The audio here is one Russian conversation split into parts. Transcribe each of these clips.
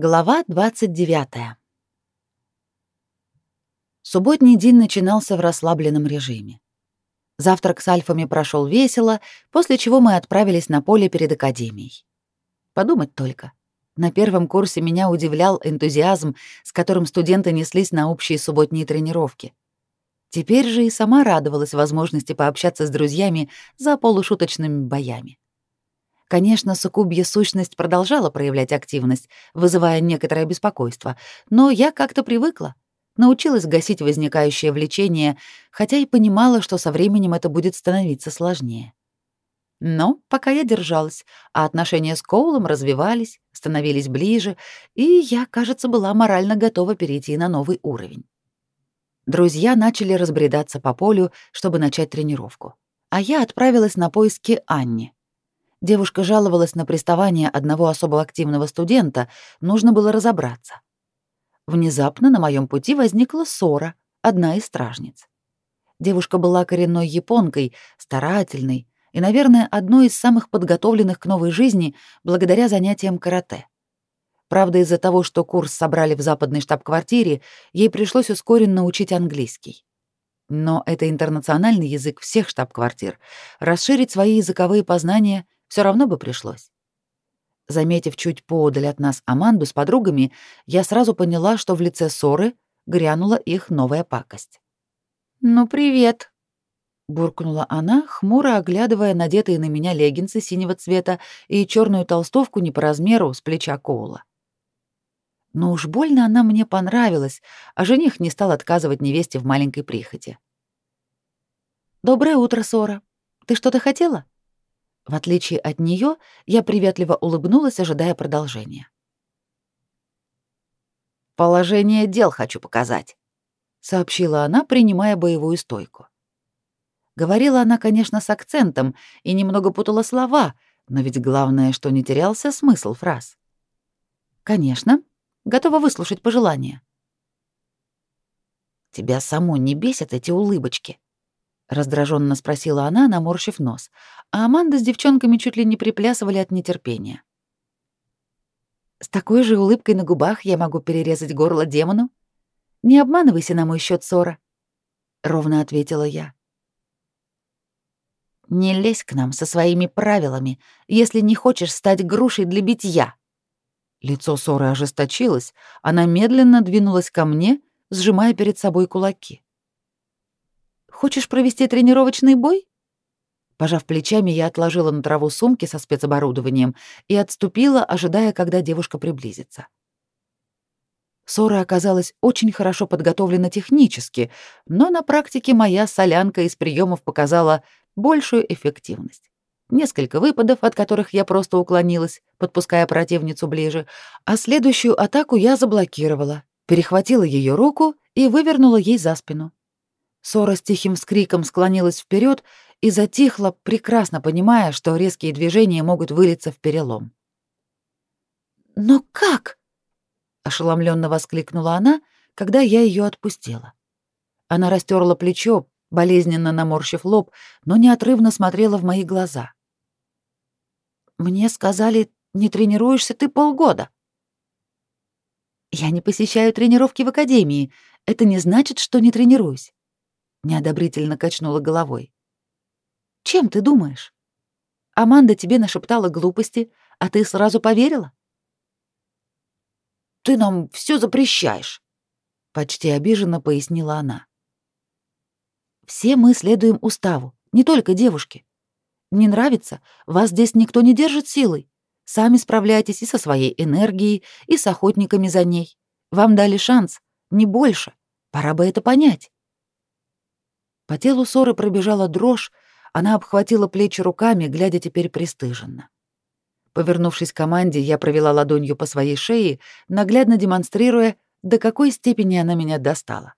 Глава 29. Субботний день начинался в расслабленном режиме. Завтрак с альфами прошел весело, после чего мы отправились на поле перед академией. Подумать только. На первом курсе меня удивлял энтузиазм, с которым студенты неслись на общие субботние тренировки. Теперь же и сама радовалась возможности пообщаться с друзьями за полушуточными боями. Конечно, суккубья сущность продолжала проявлять активность, вызывая некоторое беспокойство, но я как-то привыкла, научилась гасить возникающее влечение, хотя и понимала, что со временем это будет становиться сложнее. Но пока я держалась, а отношения с Коулом развивались, становились ближе, и я, кажется, была морально готова перейти на новый уровень. Друзья начали разбредаться по полю, чтобы начать тренировку, а я отправилась на поиски Анни. Девушка жаловалась на приставание одного особо активного студента, нужно было разобраться. Внезапно на моем пути возникла ссора, одна из стражниц. Девушка была коренной японкой, старательной и, наверное, одной из самых подготовленных к новой жизни благодаря занятиям карате. Правда, из-за того, что курс собрали в западной штаб-квартире, ей пришлось ускоренно учить английский. Но это интернациональный язык всех штаб-квартир. Расширить свои языковые познания — все равно бы пришлось. Заметив чуть поодаль от нас Аманду с подругами, я сразу поняла, что в лице ссоры грянула их новая пакость. «Ну, привет!» — буркнула она, хмуро оглядывая надетые на меня леггинсы синего цвета и черную толстовку не по размеру с плеча Коула. Но уж больно она мне понравилась, а жених не стал отказывать невесте в маленькой прихоти. «Доброе утро, Сора. Ты что-то хотела?» В отличие от нее, я приветливо улыбнулась, ожидая продолжения. «Положение дел хочу показать», — сообщила она, принимая боевую стойку. Говорила она, конечно, с акцентом и немного путала слова, но ведь главное, что не терялся смысл фраз. «Конечно, готова выслушать пожелания». «Тебя само не бесят эти улыбочки?» Раздраженно спросила она, наморщив нос, а Аманда с девчонками чуть ли не приплясывали от нетерпения. С такой же улыбкой на губах я могу перерезать горло демону? Не обманывайся на мой счет, Сора, ровно ответила я. Не лезь к нам со своими правилами, если не хочешь стать грушей для битья. Лицо Соры ожесточилось, она медленно двинулась ко мне, сжимая перед собой кулаки. Хочешь провести тренировочный бой? Пожав плечами, я отложила на траву сумки со спецоборудованием и отступила, ожидая, когда девушка приблизится. Сора оказалась очень хорошо подготовлена технически, но на практике моя солянка из приемов показала большую эффективность. Несколько выпадов, от которых я просто уклонилась, подпуская противницу ближе, а следующую атаку я заблокировала, перехватила ее руку и вывернула ей за спину. Сора с тихим скриком склонилась вперед и затихла, прекрасно понимая, что резкие движения могут вылиться в перелом. «Но как?» — ошеломленно воскликнула она, когда я ее отпустила. Она растерла плечо, болезненно наморщив лоб, но неотрывно смотрела в мои глаза. «Мне сказали, не тренируешься ты полгода». «Я не посещаю тренировки в академии. Это не значит, что не тренируюсь неодобрительно качнула головой. Чем ты думаешь? Аманда тебе нашептала глупости, а ты сразу поверила? Ты нам все запрещаешь, почти обиженно пояснила она. Все мы следуем уставу, не только девушки. Не нравится? Вас здесь никто не держит силой. Сами справляйтесь и со своей энергией, и с охотниками за ней. Вам дали шанс, не больше. Пора бы это понять. По телу Соры пробежала дрожь, она обхватила плечи руками, глядя теперь пристыженно. Повернувшись к команде, я провела ладонью по своей шее, наглядно демонстрируя, до какой степени она меня достала.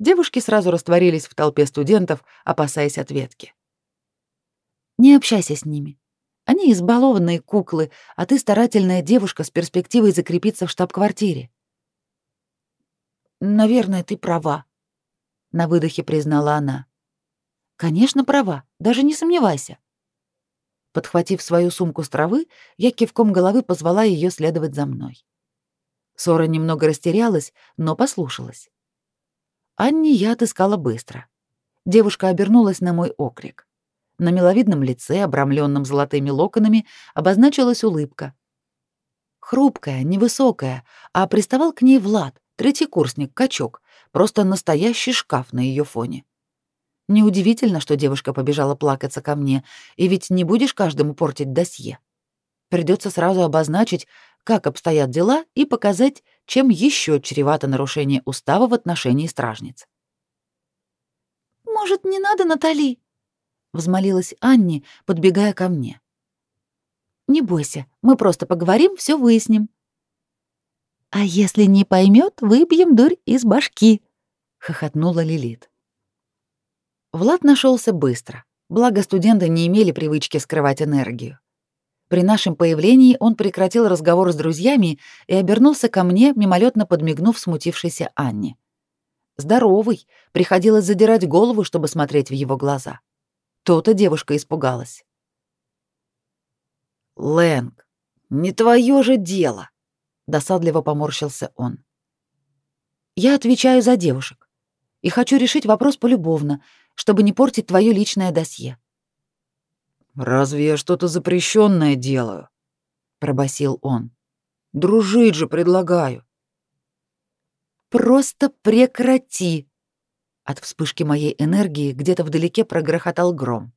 Девушки сразу растворились в толпе студентов, опасаясь ответки. «Не общайся с ними. Они избалованные куклы, а ты старательная девушка с перспективой закрепиться в штаб-квартире». «Наверное, ты права», на выдохе признала она. Конечно, права, даже не сомневайся. Подхватив свою сумку с травы, я кивком головы позвала ее следовать за мной. Сора немного растерялась, но послушалась. Анни я отыскала быстро. Девушка обернулась на мой окрик. На миловидном лице, обрамленном золотыми локонами, обозначилась улыбка. Хрупкая, невысокая, а приставал к ней Влад, третий курсник, качок, просто настоящий шкаф на ее фоне. Неудивительно, что девушка побежала плакаться ко мне, и ведь не будешь каждому портить досье. Придется сразу обозначить, как обстоят дела, и показать, чем еще чревато нарушение устава в отношении стражниц. «Может, не надо, Натали?» — взмолилась Анни, подбегая ко мне. «Не бойся, мы просто поговорим, все выясним». «А если не поймет, выбьем дурь из башки», — хохотнула Лилит. Влад нашелся быстро, благо студенты не имели привычки скрывать энергию. При нашем появлении он прекратил разговор с друзьями и обернулся ко мне, мимолетно подмигнув смутившейся Анне. Здоровый, приходилось задирать голову, чтобы смотреть в его глаза. То-то девушка испугалась. «Лэнг, не твое же дело!» — досадливо поморщился он. «Я отвечаю за девушек и хочу решить вопрос полюбовно, чтобы не портить твое личное досье. Разве я что-то запрещенное делаю? пробасил он. Дружить же предлагаю. Просто прекрати. От вспышки моей энергии где-то вдалеке прогрохотал гром.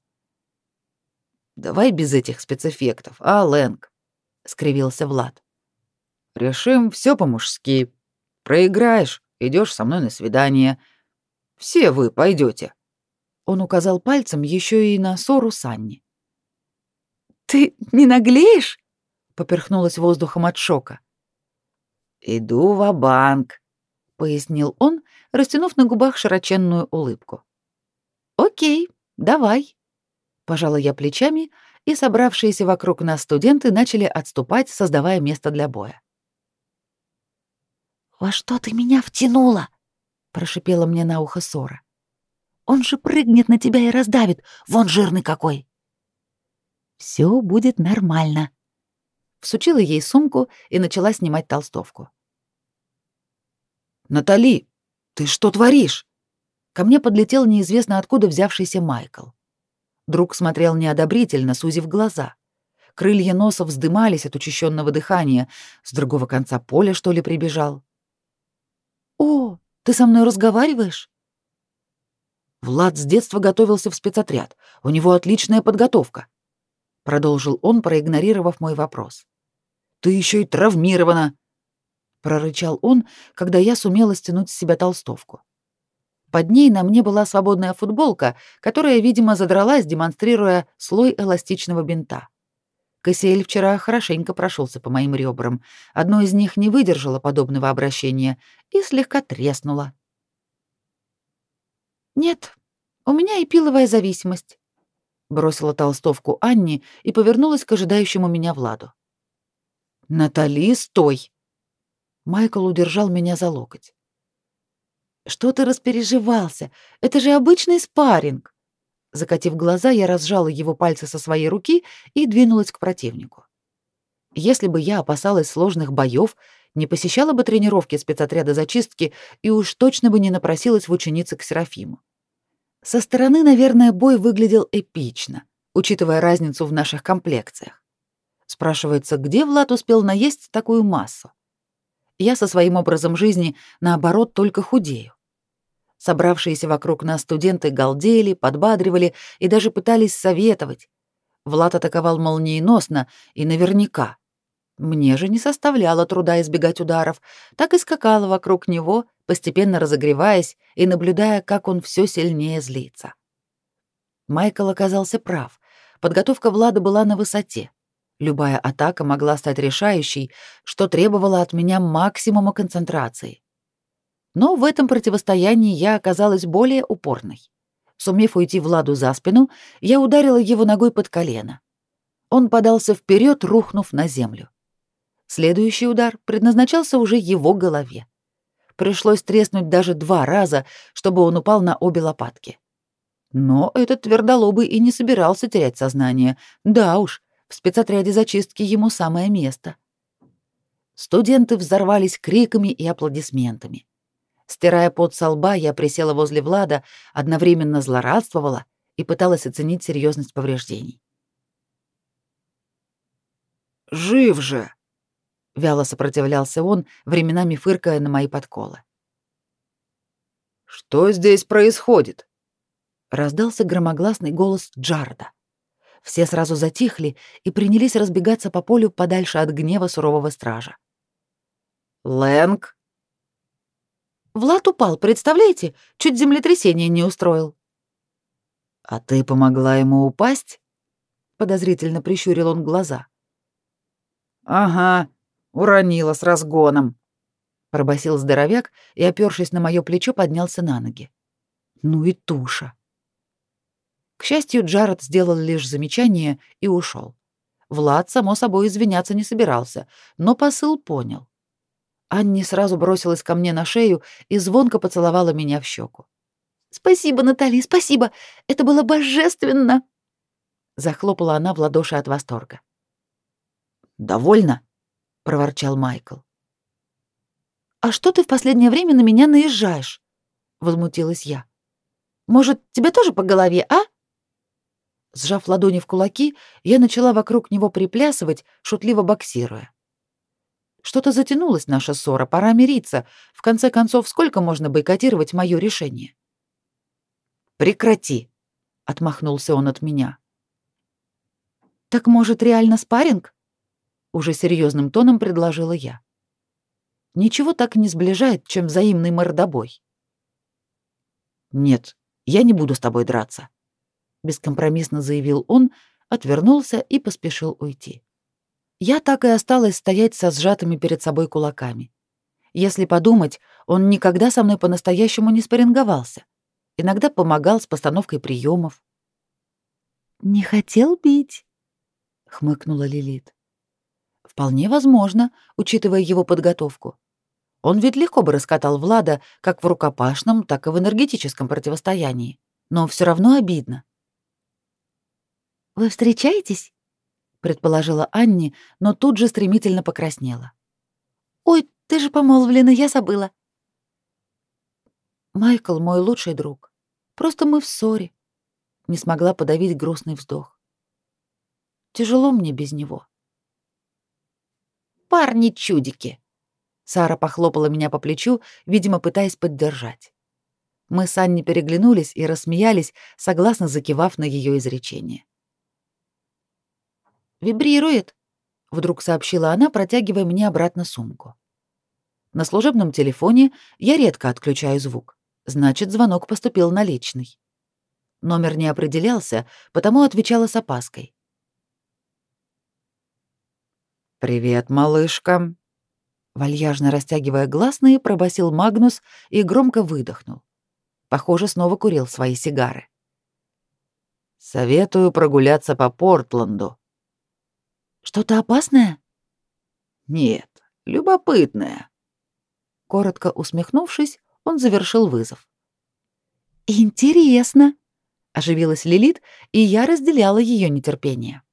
Давай без этих спецэффектов, а, Лэнг? скривился Влад. Решим все по-мужски. Проиграешь, идешь со мной на свидание. Все вы пойдете. Он указал пальцем еще и на ссору Санни. «Ты не наглеешь?» — поперхнулась воздухом от шока. «Иду в банк пояснил он, растянув на губах широченную улыбку. «Окей, давай», — пожала я плечами, и собравшиеся вокруг нас студенты начали отступать, создавая место для боя. «Во что ты меня втянула?» — прошипела мне на ухо Сора. Он же прыгнет на тебя и раздавит. Вон жирный какой. Все будет нормально. Всучила ей сумку и начала снимать толстовку. Натали, ты что творишь? Ко мне подлетел неизвестно откуда взявшийся Майкл. Друг смотрел неодобрительно, сузив глаза. Крылья носа вздымались от учащенного дыхания. С другого конца поля, что ли, прибежал. «О, ты со мной разговариваешь?» Влад с детства готовился в спецотряд. У него отличная подготовка. Продолжил он, проигнорировав мой вопрос. Ты еще и травмирована, прорычал он, когда я сумела стянуть с себя толстовку. Под ней на мне была свободная футболка, которая, видимо, задралась, демонстрируя слой эластичного бинта. Кассиэль вчера хорошенько прошелся по моим ребрам. Одно из них не выдержало подобного обращения и слегка треснуло. «Нет, у меня и пиловая зависимость», — бросила толстовку Анни и повернулась к ожидающему меня Владу. «Натали, стой!» Майкл удержал меня за локоть. «Что ты распереживался? Это же обычный спарринг!» Закатив глаза, я разжала его пальцы со своей руки и двинулась к противнику. Если бы я опасалась сложных боев, не посещала бы тренировки спецотряда зачистки и уж точно бы не напросилась в ученицы к Серафиму. Со стороны, наверное, бой выглядел эпично, учитывая разницу в наших комплекциях. Спрашивается, где Влад успел наесть такую массу? Я со своим образом жизни, наоборот, только худею. Собравшиеся вокруг нас студенты галдели, подбадривали и даже пытались советовать. Влад атаковал молниеносно и наверняка. Мне же не составляло труда избегать ударов, так и скакала вокруг него, постепенно разогреваясь и наблюдая, как он все сильнее злится. Майкл оказался прав. Подготовка Влада была на высоте. Любая атака могла стать решающей, что требовало от меня максимума концентрации. Но в этом противостоянии я оказалась более упорной. Сумев уйти Владу за спину, я ударила его ногой под колено. Он подался вперед, рухнув на землю. Следующий удар предназначался уже его голове. Пришлось треснуть даже два раза, чтобы он упал на обе лопатки. Но этот твердолобый и не собирался терять сознание. Да уж, в спецотряде зачистки ему самое место. Студенты взорвались криками и аплодисментами. Стирая пот со лба, я присела возле Влада, одновременно злорадствовала и пыталась оценить серьезность повреждений. «Жив же!» — вяло сопротивлялся он, временами фыркая на мои подколы. «Что здесь происходит?» — раздался громогласный голос Джарда. Все сразу затихли и принялись разбегаться по полю подальше от гнева сурового стража. «Лэнг?» Влад упал, представляете? Чуть землетрясение не устроил. А ты помогла ему упасть? Подозрительно прищурил он глаза. Ага, уронила с разгоном. Пробасил здоровяк и, опёршись на моё плечо, поднялся на ноги. Ну и туша. К счастью, Джаред сделал лишь замечание и ушел. Влад, само собой, извиняться не собирался, но посыл понял. Анни сразу бросилась ко мне на шею и звонко поцеловала меня в щеку. «Спасибо, Натали, спасибо! Это было божественно!» Захлопала она в ладоши от восторга. «Довольно?» — проворчал Майкл. «А что ты в последнее время на меня наезжаешь?» — возмутилась я. «Может, тебе тоже по голове, а?» Сжав ладони в кулаки, я начала вокруг него приплясывать, шутливо боксируя. Что-то затянулась наша ссора, пора мириться. В конце концов, сколько можно бойкотировать мое решение? Прекрати, отмахнулся он от меня. Так может, реально спарринг? Уже серьезным тоном предложила я. Ничего так не сближает, чем взаимный мордобой. Нет, я не буду с тобой драться, бескомпромиссно заявил он, отвернулся и поспешил уйти. Я так и осталась стоять со сжатыми перед собой кулаками. Если подумать, он никогда со мной по-настоящему не спарринговался. Иногда помогал с постановкой приемов. «Не хотел бить?» — хмыкнула Лилит. «Вполне возможно, учитывая его подготовку. Он ведь легко бы раскатал Влада как в рукопашном, так и в энергетическом противостоянии. Но все равно обидно». «Вы встречаетесь?» Предположила Анни, но тут же стремительно покраснела. Ой, ты же помолвлена, я забыла. Майкл мой лучший друг. Просто мы в ссоре. Не смогла подавить грустный вздох. Тяжело мне без него. Парни-чудики. Сара похлопала меня по плечу, видимо, пытаясь поддержать. Мы с Анней переглянулись и рассмеялись, согласно закивав на ее изречение. «Вибрирует», — вдруг сообщила она, протягивая мне обратно сумку. На служебном телефоне я редко отключаю звук. Значит, звонок поступил на личный. Номер не определялся, потому отвечала с опаской. «Привет, малышка», Вальяжно растягивая гласные, пробасил Магнус и громко выдохнул. Похоже, снова курил свои сигары. «Советую прогуляться по Портленду. Что-то опасное? Нет, любопытное. Коротко усмехнувшись, он завершил вызов. Интересно, оживилась Лилит, и я разделяла ее нетерпение.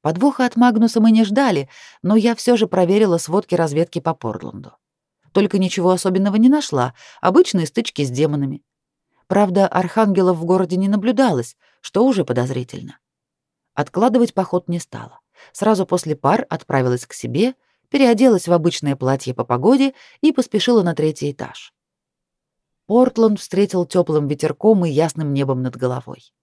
Подвоха от Магнуса мы не ждали, но я все же проверила сводки разведки по Портланду. Только ничего особенного не нашла, обычные стычки с демонами. Правда, архангелов в городе не наблюдалось, что уже подозрительно. Откладывать поход не стала. Сразу после пар отправилась к себе, переоделась в обычное платье по погоде и поспешила на третий этаж. Портланд встретил теплым ветерком и ясным небом над головой.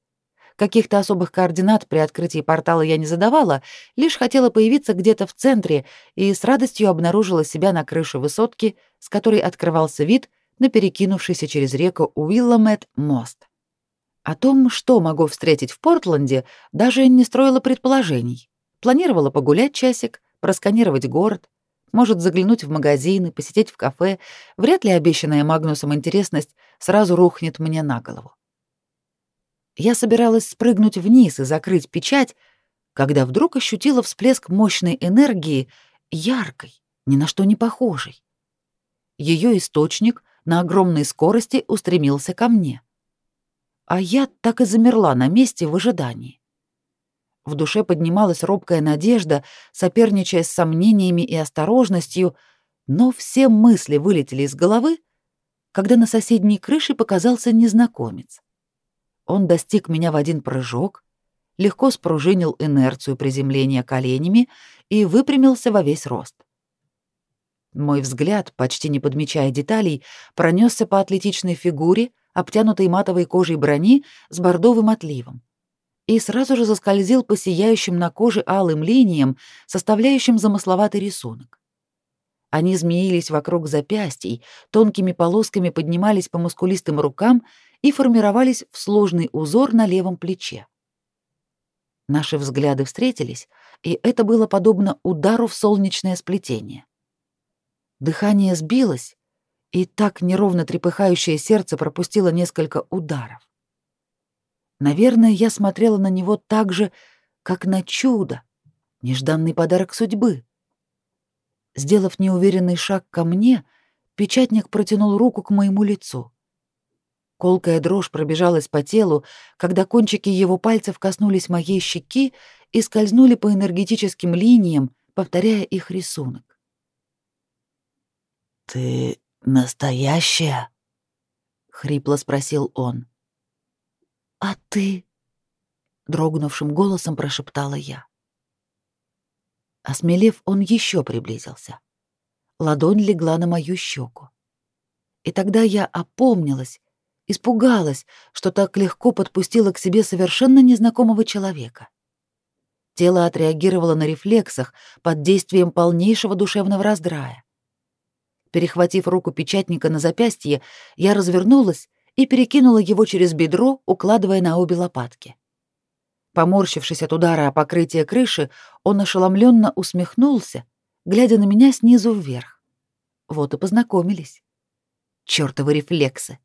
Каких-то особых координат при открытии портала я не задавала, лишь хотела появиться где-то в центре и с радостью обнаружила себя на крыше высотки, с которой открывался вид на перекинувшийся через реку Уилламет мост. О том, что могу встретить в Портленде, даже не строила предположений. Планировала погулять часик, просканировать город, может заглянуть в магазины, посидеть в кафе. Вряд ли обещанная Магнусом интересность сразу рухнет мне на голову. Я собиралась спрыгнуть вниз и закрыть печать, когда вдруг ощутила всплеск мощной энергии, яркой, ни на что не похожей. Ее источник на огромной скорости устремился ко мне а я так и замерла на месте в ожидании. В душе поднималась робкая надежда, соперничая с сомнениями и осторожностью, но все мысли вылетели из головы, когда на соседней крыше показался незнакомец. Он достиг меня в один прыжок, легко спружинил инерцию приземления коленями и выпрямился во весь рост. Мой взгляд, почти не подмечая деталей, пронесся по атлетичной фигуре, обтянутой матовой кожей брони с бордовым отливом, и сразу же заскользил по сияющим на коже алым линиям, составляющим замысловатый рисунок. Они змеились вокруг запястий, тонкими полосками поднимались по мускулистым рукам и формировались в сложный узор на левом плече. Наши взгляды встретились, и это было подобно удару в солнечное сплетение. Дыхание сбилось, и так неровно трепыхающее сердце пропустило несколько ударов. Наверное, я смотрела на него так же, как на чудо, нежданный подарок судьбы. Сделав неуверенный шаг ко мне, печатник протянул руку к моему лицу. Колкая дрожь пробежалась по телу, когда кончики его пальцев коснулись моей щеки и скользнули по энергетическим линиям, повторяя их рисунок. «Ты настоящая?» — хрипло спросил он. «А ты?» — дрогнувшим голосом прошептала я. Осмелев, он еще приблизился. Ладонь легла на мою щеку. И тогда я опомнилась, испугалась, что так легко подпустила к себе совершенно незнакомого человека. Тело отреагировало на рефлексах под действием полнейшего душевного раздрая. Перехватив руку печатника на запястье, я развернулась и перекинула его через бедро, укладывая на обе лопатки. Поморщившись от удара о покрытие крыши, он ошеломленно усмехнулся, глядя на меня снизу вверх. Вот и познакомились. Чёртовы рефлексы.